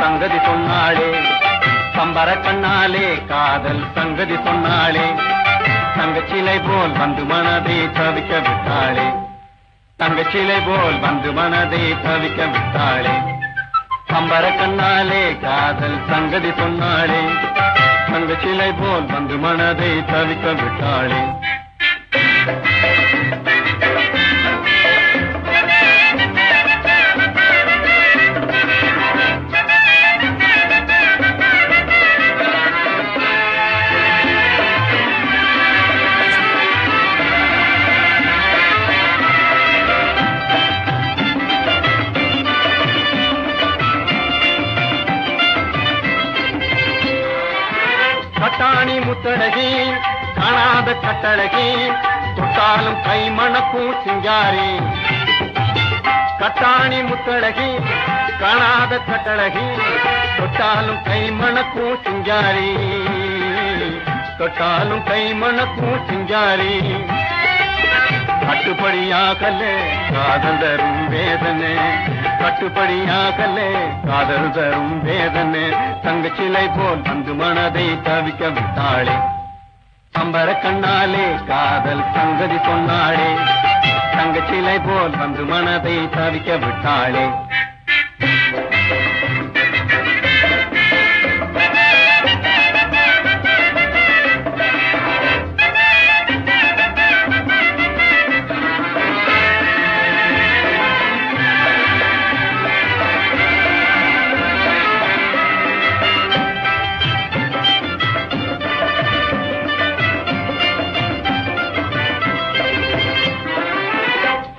சங்கதி சொன்னாளே சம்பர கண்ணாலே காதல் சங்கதி சொன்னாளே தங்கச்சிலை போல் வந்து மனதை தவிக்க விட்டாளே. தங்கச்சிலை போல் வந்து மனதை தவிக்க விட்டாளே. சம்பர கண்ணாலே காதல் சங்கதி சொன்னாளே தங்கச்சிலை போல் வந்து மனதை தவிக்க விட்டாளே. கட்டாணி காணாத கட்டழகி தொட்டாலும் கை மணக்கும் சிங்காரி கட்டாணி முத்தழகி காணாத கட்டழகி தொட்டாலும் கை மணக்கும் சிங்காரி தொட்டாலும் கை மணக்கும் சிங்காரி கட்டுப்படியாகலே காதலரும் வேதனை. வேதனை கட்டுப்படியாகலே. காதல் தரும் வேதனை தங்கச்சிலை போல் வந்து மனதை தவிக்க விட்டாளே. அம்பர கண்ணாலே காதல் சங்கதி சொன்னாளே. தங்கச்சிலை போல் வந்து மனதை தவிக்க விட்டாளே.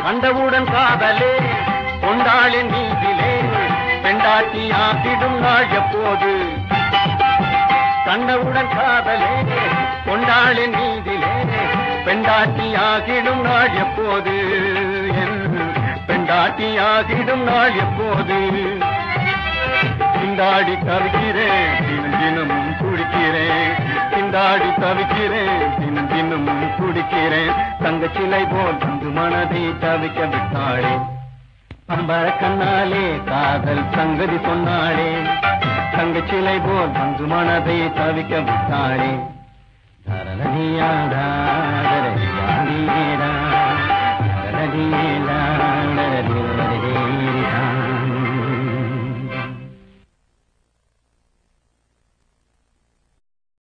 கண்டவுடன் காதலே கொண்டாளின் வீட்டிலே பெண்டாட்டி ஆக்கிடும் நாள் எப்போது? கண்டவுடன் காதலே கொண்டாளின் வீதிலே பெண்டாட்டி ஆகிடும் நாள் எப்போது? பெண்டாட்டி ஆகிடும் நாள் எப்போது? திண்டாடி தவிக்கிறேன் தினம் தினமும் குடிக்கிறேன் திண்டாடி தவிக்கிறேன் தினம் தினமும் குடிக்கிறேன். தங்கச்சிலை போல் வந்து மனதை தவிக்க விட்டாளே. அம்பர கண்ணாலே காதல் சங்கதி சொன்னாளே. தங்கச்சிலை போல் வந்து மனதை தவிக்க விட்டாளே. தரணியாடாதரே